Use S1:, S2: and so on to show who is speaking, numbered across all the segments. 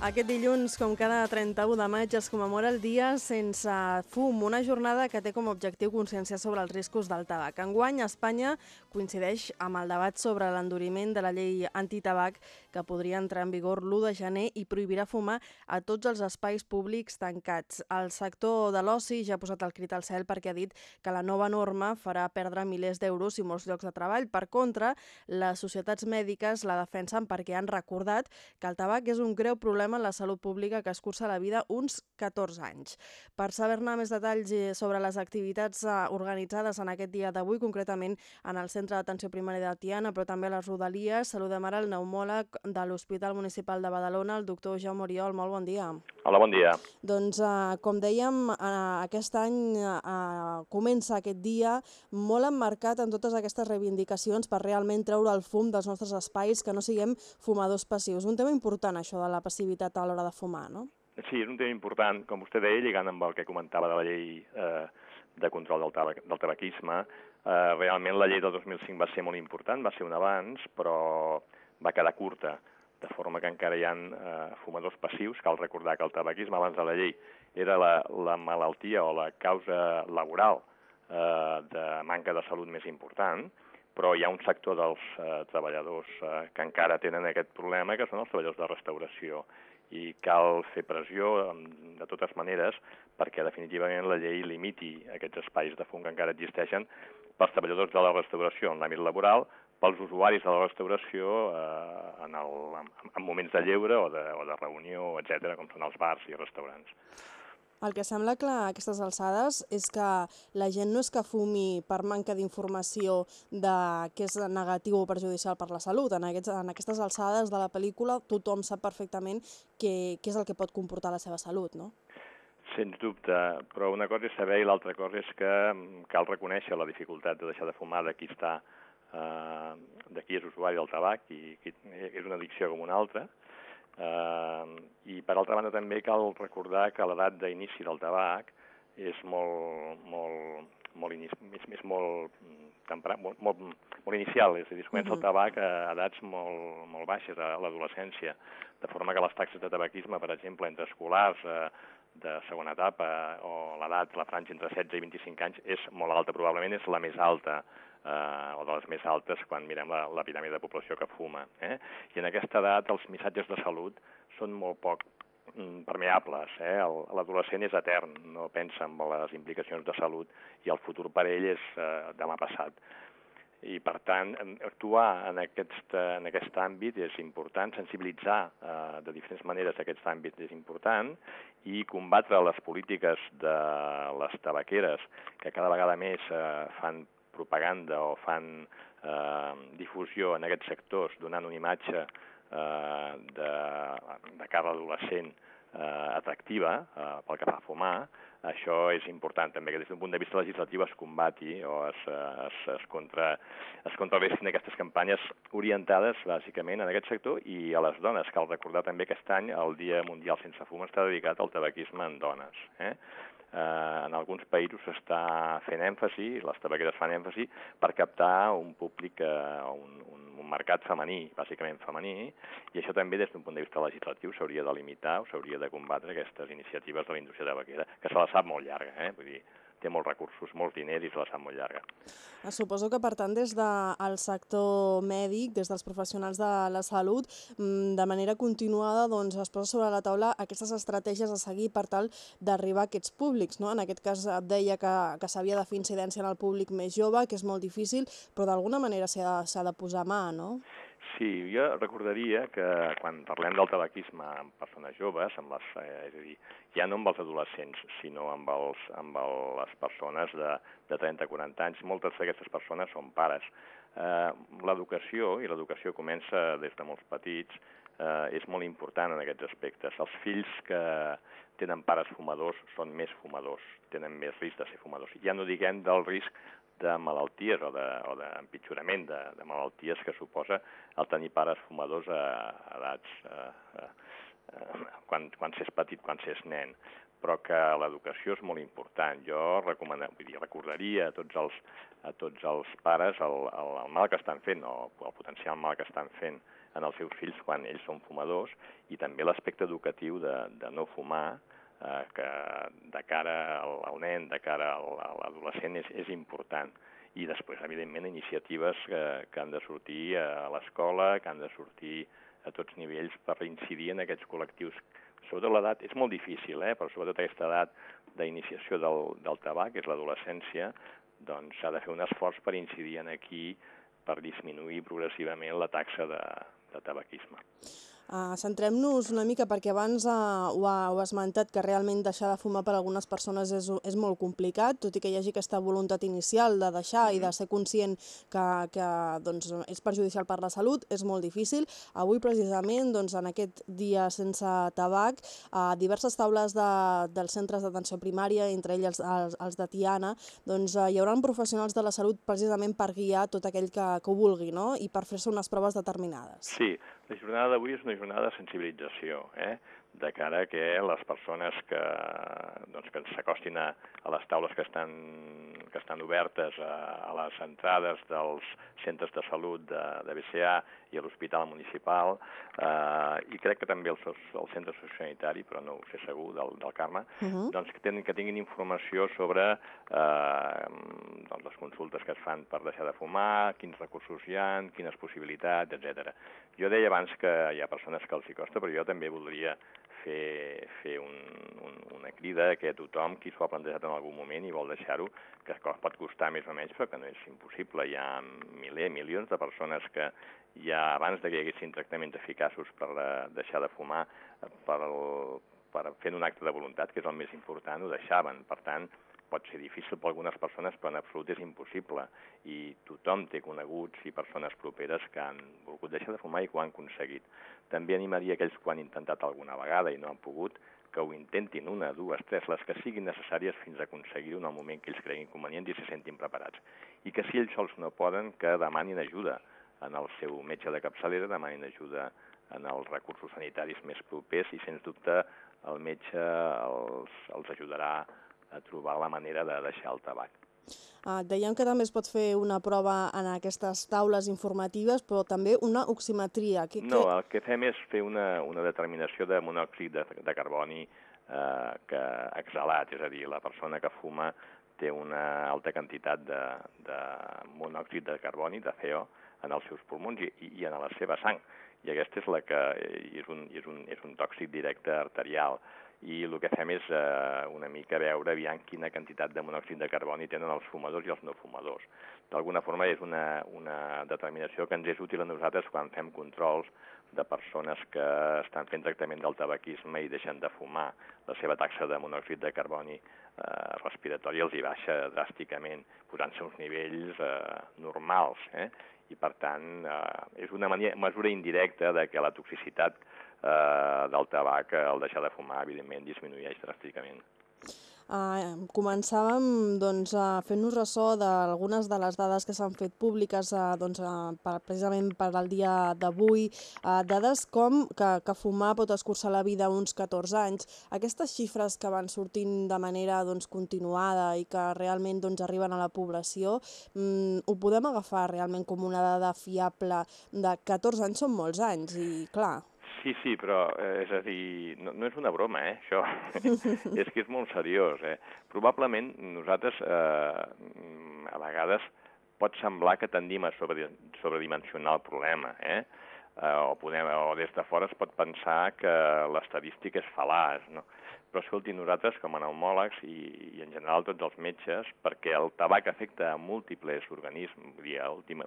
S1: Aquest dilluns, com cada 31 de maig, es commemora el Dia Sense Fum, una jornada que té com a objectiu consciència sobre els riscos del tabac. Enguany, Espanya coincideix amb el debat sobre l'enduriment de la llei antitabac que podria entrar en vigor l'1 de gener i prohibirà fumar a tots els espais públics tancats. El sector de l'oci ja ha posat el crit al cel perquè ha dit que la nova norma farà perdre milers d'euros i molts llocs de treball. Per contra, les societats mèdiques la defensen perquè han recordat que el tabac és un greu problema en la salut pública que es cursa la vida uns 14 anys. Per saber-ne més detalls eh, sobre les activitats eh, organitzades en aquest dia d'avui, concretament en el Centre d'Atenció Primària de Tiana, però també a les Rodalies, saludem ara el pneumòleg de l'Hospital Municipal de Badalona, el doctor Jaume Oriol. Molt bon dia.
S2: Hola, bon dia.
S1: Doncs, eh, com dèiem, eh, aquest any eh, comença aquest dia molt emmarcat en totes aquestes reivindicacions per realment treure el fum dels nostres espais, que no siguem fumadors passius. Un tema important, això de la passivitat a l'hora de fumar, no?
S2: Sí, és un tema important, com vostè deia, lligant amb el que comentava de la llei eh, de control del, tabac, del tabaquisme. Eh, realment la llei del 2005 va ser molt important, va ser un abans, però va quedar curta, de forma que encara hi ha eh, fumadors passius. Cal recordar que el tabaquisme abans de la llei era la, la malaltia o la causa laboral eh, de manca de salut més important, però hi ha un sector dels eh, treballadors eh, que encara tenen aquest problema, que són els treballadors de restauració, i cal fer pressió de totes maneres perquè definitivament la llei limiti aquests espais de fum que encara existeixen pels treballadors de la restauració en l'àmbit laboral, pels usuaris de la restauració eh, en, el, en, en moments de lleure o de, o de reunió, etc, com són els bars i restaurants.
S1: El que sembla clar a aquestes alçades és que la gent no és que fumi per manca d'informació de què és negatiu o perjudicial per la salut. En, aquests, en aquestes alçades de la pel·lícula tothom sap perfectament què, què és el que pot comportar la seva salut, no?
S2: Sens dubte, però una cosa és saber i l'altra cosa és que mm, cal reconèixer la dificultat de deixar de fumar de qui està, eh, de qui és usuari del tabac i qui és una addicció com una altra, Eh, I per altra banda també cal recordar que l'edat d'inici del tabac és molt, molt, molt, inici, és, és molt, tempra, molt, molt, molt inicial, és a dir, es comença uh -huh. el tabac a edats molt, molt baixes, a l'adolescència, de forma que les taxes de tabaquisme, per exemple, entre escolars eh, de segona etapa o l'edat, la franja entre 16 i 25 anys, és molt alta, probablement és la més alta eh, o de les més altes quan mirem la, la piràmide de població que fuma. Eh? I en aquesta edat els missatges de salut són molt poc mm, permeables. Eh? L'adolescent és etern, no pensa en les implicacions de salut i el futur per ell és eh, demà passat. I, per tant, actuar en aquest, en aquest àmbit és important, sensibilitzar eh, de diferents maneres aquest àmbit és important i combatre les polítiques de les tabaqueres que cada vegada més eh, fan propaganda o fan eh, difusió en aquests sectors donant una imatge eh, de, de cara adolescent eh, atractiva eh, pel que fa a fumar, això és important també que des d'un punt de vista legislatiu es combati o es, es, es, contra, es contrarrestin aquestes campanyes orientades bàsicament en aquest sector i a les dones. Cal recordar també que aquest any el Dia Mundial Sense Fum està dedicat al tabaquisme en dones. Eh? eh, en alguns països s'està fent èmfasi, les tabaqueres fan èmfasi, per captar un públic, eh, un, un, un mercat femení, bàsicament femení, i això també des d'un punt de vista legislatiu s'hauria de limitar o s'hauria de combatre aquestes iniciatives de la indústria tabaquera, que se la sap molt llarga, eh? vull dir, té molts recursos, molts diners i se la sap molt llarga.
S1: Ah, suposo que, per tant, des del sector mèdic, des dels professionals de la salut, mm, de manera continuada doncs, es posa sobre la taula aquestes estratègies a seguir per tal d'arribar a aquests públics. No? En aquest cas et deia que, que s'havia de fer incidència en el públic més jove, que és molt difícil, però d'alguna manera s'ha de, de posar mà, no?
S2: Sí, jo recordaria que quan parlem del tabaquisme amb persones joves, amb les, eh, és a dir, ja no amb els adolescents, sinó amb, els, amb el, les persones de, de 30-40 anys, moltes d'aquestes persones són pares. Eh, l'educació, i l'educació comença des de molts petits, eh, és molt important en aquests aspectes. Els fills que tenen pares fumadors són més fumadors, tenen més risc de ser fumadors. Ja no diguem del risc de malalties o d'empitjorament de, de, de malalties que suposa el tenir pares fumadors a, a edats... A, a, quan, quan s'és petit, quan s'és nen. però que l'educació és molt important. Jo vull dir, recordaria a tots els, a tots els pares el, el, el mal que estan fent, o el potencial mal que estan fent en els seus fills quan ells són fumadors, i també l'aspecte educatiu de, de no fumar, eh, que de cara al, al nen, de cara a l'adolescent és, és important. I després, evidentment, iniciatives que, que han de sortir a l'escola, que han de sortir a tots nivells per incidir en aquests col·lectius sobretot l'edat, és molt difícil, eh? però sobretot aquesta edat d'iniciació del, del tabac, que és l'adolescència, doncs s'ha de fer un esforç per incidir en aquí per disminuir progressivament la taxa de, de tabaquisme.
S1: Uh, Centrem-nos una mica, perquè abans uh, ho, ha, ho ha esmentat, que realment deixar de fumar per a algunes persones és, és molt complicat, tot i que hi hagi aquesta voluntat inicial de deixar mm. i de mm-hmm. ser conscient que, que doncs, és perjudicial per la salut, és molt difícil. Avui, precisament, doncs, en aquest dia sense tabac, a uh, diverses taules de, dels centres d'atenció primària, entre ells els, els, els de Tiana, doncs, uh, hi haurà professionals de la salut precisament per guiar tot aquell que, que ho vulgui, no? i per fer-se unes proves determinades.
S2: Sí, la jornada d'avui és una jornada de sensibilització, eh? de cara a que les persones que, doncs, que s'acostin a, a les taules que estan, que estan obertes a, a les entrades dels centres de salut de, de BCA i a l'Hospital Municipal, eh, i crec que també el, el centre sociosanitari, però no ho sé segur, del, del Carme, uh -huh. doncs que, ten, que tinguin informació sobre eh, doncs les consultes que es fan per deixar de fumar, quins recursos hi ha, quines possibilitats, etc. Jo deia abans que hi ha persones que els hi costa, però jo també voldria fer, fer un, una crida que tothom qui s'ho ha plantejat en algun moment i vol deixar-ho, que pot costar més o menys, però que no és impossible. Hi ha milers, milions de persones que ja abans de que hi haguessin tractaments eficaços per uh, deixar de fumar, per, el, per fent un acte de voluntat, que és el més important, ho deixaven. Per tant, pot ser difícil per algunes persones, però en absolut és impossible. I tothom té coneguts i persones properes que han volgut deixar de fumar i que ho han aconseguit. També animaria aquells que ho han intentat alguna vegada i no han pogut, que ho intentin una, dues, tres, les que siguin necessàries fins a aconseguir-ho en el moment que ells creguin convenient i se sentin preparats. I que si ells sols no poden, que demanin ajuda en el seu metge de capçalera, demanin ajuda en els recursos sanitaris més propers i, sens dubte, el metge els, els ajudarà a trobar la manera de deixar el tabac.
S1: Uh, dèiem que també es pot fer una prova en aquestes taules informatives, però també una oximetria.
S2: Que, no, el que fem és fer una, una determinació de monòxid de, de carboni eh, que exhalat, és a dir, la persona que fuma té una alta quantitat de, de monòxid de carboni, de CO, en els seus pulmons i, i en la seva sang. I aquesta és la que és un, és un, és un tòxic directe arterial i el que fem és eh, una mica veure aviam quina quantitat de monòxid de carboni tenen els fumadors i els no fumadors. D'alguna forma és una, una determinació que ens és útil a nosaltres quan fem controls de persones que estan fent tractament del tabaquisme i deixen de fumar. La seva taxa de monòxid de carboni eh, respiratori els hi baixa dràsticament, posant-se uns nivells eh, normals. Eh? i per tant eh, és una mesura indirecta de que la toxicitat eh, del tabac, al deixar de fumar, evidentment, disminueix dràsticament.
S1: Uh, començàvem doncs, uh, fent-nos ressò d'algunes de les dades que s'han fet públiques uh, doncs, uh, per, precisament per al dia d'avui, uh, dades com que, que fumar pot escurçar la vida uns 14 anys. Aquestes xifres que van sortint de manera doncs, continuada i que realment doncs, arriben a la població, um, ho podem agafar realment com una dada fiable de 14 anys són molts anys i clar...
S2: Sí, sí, però eh, és a dir, no, no és una broma, eh, això. és que és molt seriós, eh. Probablement nosaltres, eh, a vegades, pot semblar que tendim a sobre, sobredimensionar el problema, eh? eh o, podem, o des de fora es pot pensar que l'estadística és fal·laç, no? Però escolti, nosaltres com a pneumòlegs i, i en general tots els metges, perquè el tabac afecta a múltiples organismes, vull dir,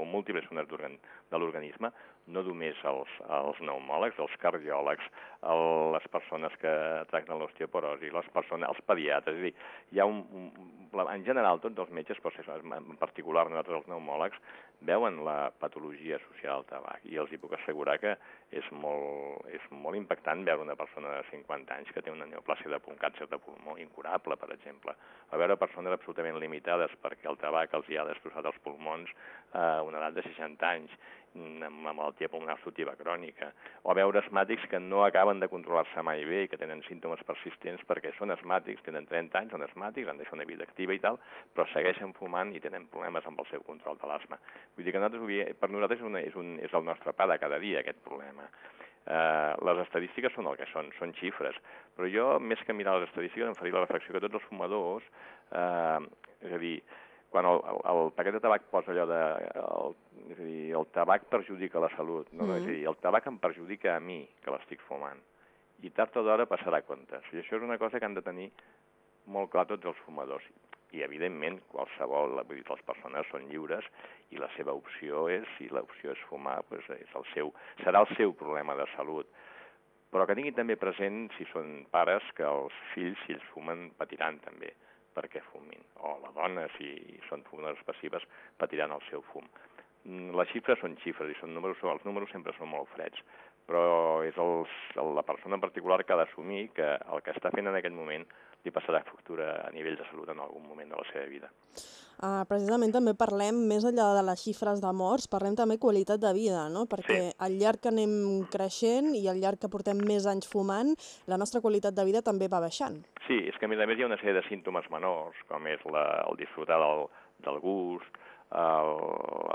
S2: o múltiples zones de l'organisme, no només els, els pneumòlegs, els cardiòlegs, el, les persones que tracten l'osteoporosi, les persones, els pediatres, és a dir, hi ha un, un, en general tots els metges, però en particular nosaltres els pneumòlegs, veuen la patologia social del tabac i els hi puc assegurar que és molt, és molt impactant veure una persona de 50 anys que té una neoplàsia de càncer de pulmó incurable, per exemple, a veure persones absolutament limitades perquè el tabac els hi ha destrossat els pulmons a una edat de 60 anys amb una malaltia pulmonar obstructiva crònica, o veure asmàtics que no acaben de controlar-se mai bé i que tenen símptomes persistents perquè són asmàtics, tenen 30 anys, són asmàtics, han deixat una vida activa i tal, però segueixen fumant i tenen problemes amb el seu control de l'asma. Vull dir que nosaltres, per nosaltres és, una, és, un, és el nostre pa de cada dia, aquest problema. Eh, les estadístiques són el que són, són xifres, però jo, més que mirar les estadístiques, em faria la reflexió que tots els fumadors, eh, és a dir, quan el, el, el paquet de tabac posa allò de... El, és a dir, el tabac perjudica la salut, no? Mm. És a dir, el tabac em perjudica a mi, que l'estic fumant. I tard o d'hora passarà comptes. I això és una cosa que han de tenir molt clar tots els fumadors. I, evidentment, qualsevol, vull dir, les persones són lliures i la seva opció és, si l'opció és fumar, doncs és el seu, serà el seu problema de salut. Però que tinguin també present, si són pares, que els fills, si ells fumen, patiran també perquè fumin. O la dona, si són fumadores passives, patiran el seu fum. Mm, les xifres són xifres i són números, els números sempre són molt freds, però és els, la persona en particular que ha d'assumir que el que està fent en aquest moment li passarà factura a nivell de salut en algun moment de la seva vida.
S1: Uh, precisament també parlem, més enllà de les xifres de morts, parlem també qualitat de vida, no? Perquè sí. al llarg que anem creixent i al llarg que portem més anys fumant, la nostra qualitat de vida també va baixant.
S2: Sí, és que a més a més hi ha una sèrie de símptomes menors, com és la, el disfrutar del, del gust, el,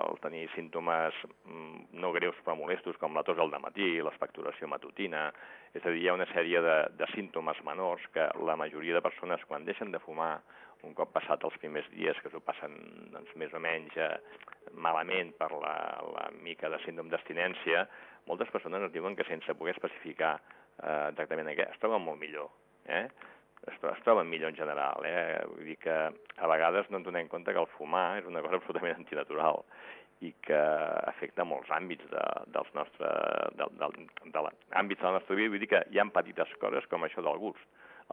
S2: el tenir símptomes mm, no greus però molestos com la tos al matí, l'expectoració matutina, és a dir, hi ha una sèrie de, de símptomes menors que la majoria de persones quan deixen de fumar un cop passat els primers dies que s'ho passen doncs, més o menys eh, malament per la, la mica de síndrome d'abstinència, moltes persones ens diuen que sense poder especificar eh, exactament què, es troben molt millor. Eh? Es, es troben millor en general. Eh? Vull dir que a vegades no ens donem compte que el fumar és una cosa absolutament antinatural i que afecta molts àmbits de, dels nostre, de, de, de l'àmbit de la nostra vida. Vull dir que hi ha petites coses com això del gust.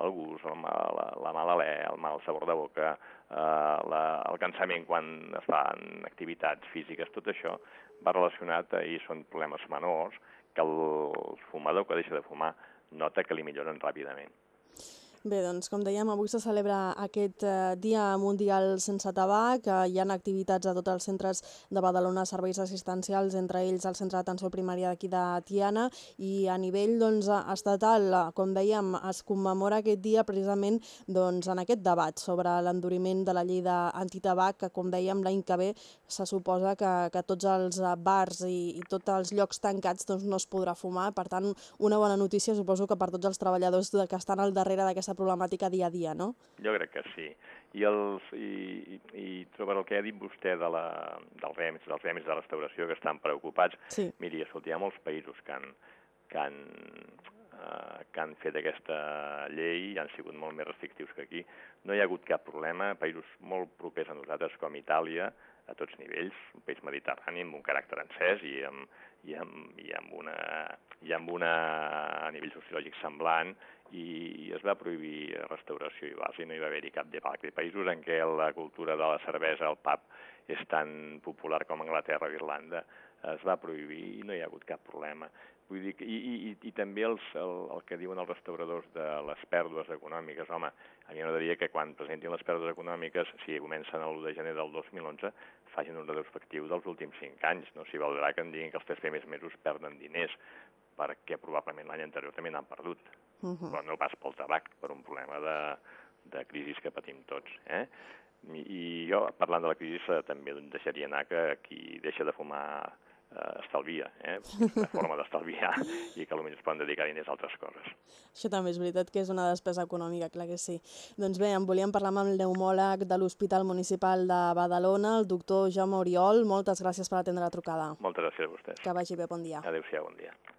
S2: El gust, el mal, la, la mala alè, el mal sabor de boca, eh, la, el cansament quan es fan activitats físiques, tot això va relacionat i són problemes menors que el fumador que deixa de fumar nota que li milloren ràpidament.
S1: Bé, doncs com dèiem, avui se celebra aquest eh, Dia Mundial Sense Tabac. Eh, hi ha activitats a tots els centres de Badalona, serveis assistencials, entre ells el Centre d'Atenció Primària d'aquí de Tiana, i a nivell doncs, estatal, eh, com dèiem, es commemora aquest dia precisament doncs, en aquest debat sobre l'enduriment de la llei d'antitabac, que com dèiem l'any que ve se suposa que, que tots els bars i, i tots els llocs tancats doncs, no es podrà fumar. Per tant, una bona notícia suposo que per tots els treballadors que estan al darrere d'aquesta aquesta problemàtica dia a dia, no?
S2: Jo crec que sí. I, els, i, i, i trobar el que ha dit vostè de la, dels remis, dels remis de restauració que estan preocupats,
S1: sí.
S2: miri, escolta, hi ha molts països que han, que han, eh, que han fet aquesta llei i han sigut molt més restrictius que aquí. No hi ha hagut cap problema. Països molt propers a nosaltres, com Itàlia, a tots nivells, un país mediterrani amb un caràcter encès i amb, i amb, i amb, una, i amb una a nivell sociològic semblant i, es va prohibir restauració i bars i no hi va haver-hi cap debat. Hi països en què la cultura de la cervesa, el pub, és tan popular com Anglaterra o Irlanda, es va prohibir i no hi ha hagut cap problema. Vull dir, i, i, i també els, el, el que diuen els restauradors de les pèrdues econòmiques, home, a mi m'agradaria que quan presentin les pèrdues econòmiques, si comencen l'1 de gener del 2011, facin un retrospectiu dels últims 5 anys, no? Si valdrà que em diguin que els tres primers mesos perden diners, perquè probablement l'any anterior també n'han perdut, uh -huh. però no pas pel tabac, per un problema de, de crisi que patim tots. Eh? I jo, parlant de la crisi, també deixaria anar que qui deixa de fumar eh, estalvia, eh? una forma d'estalviar i que potser es poden dedicar diners a altres coses.
S1: Això també és veritat que és una despesa econòmica, clar que sí. Doncs bé, en volíem parlar amb el neumòleg de l'Hospital Municipal de Badalona, el doctor Jaume Oriol. Moltes gràcies per atendre la trucada.
S2: Moltes gràcies a vostès.
S1: Que vagi bé, bon dia.
S2: Adéu-siau, bon dia.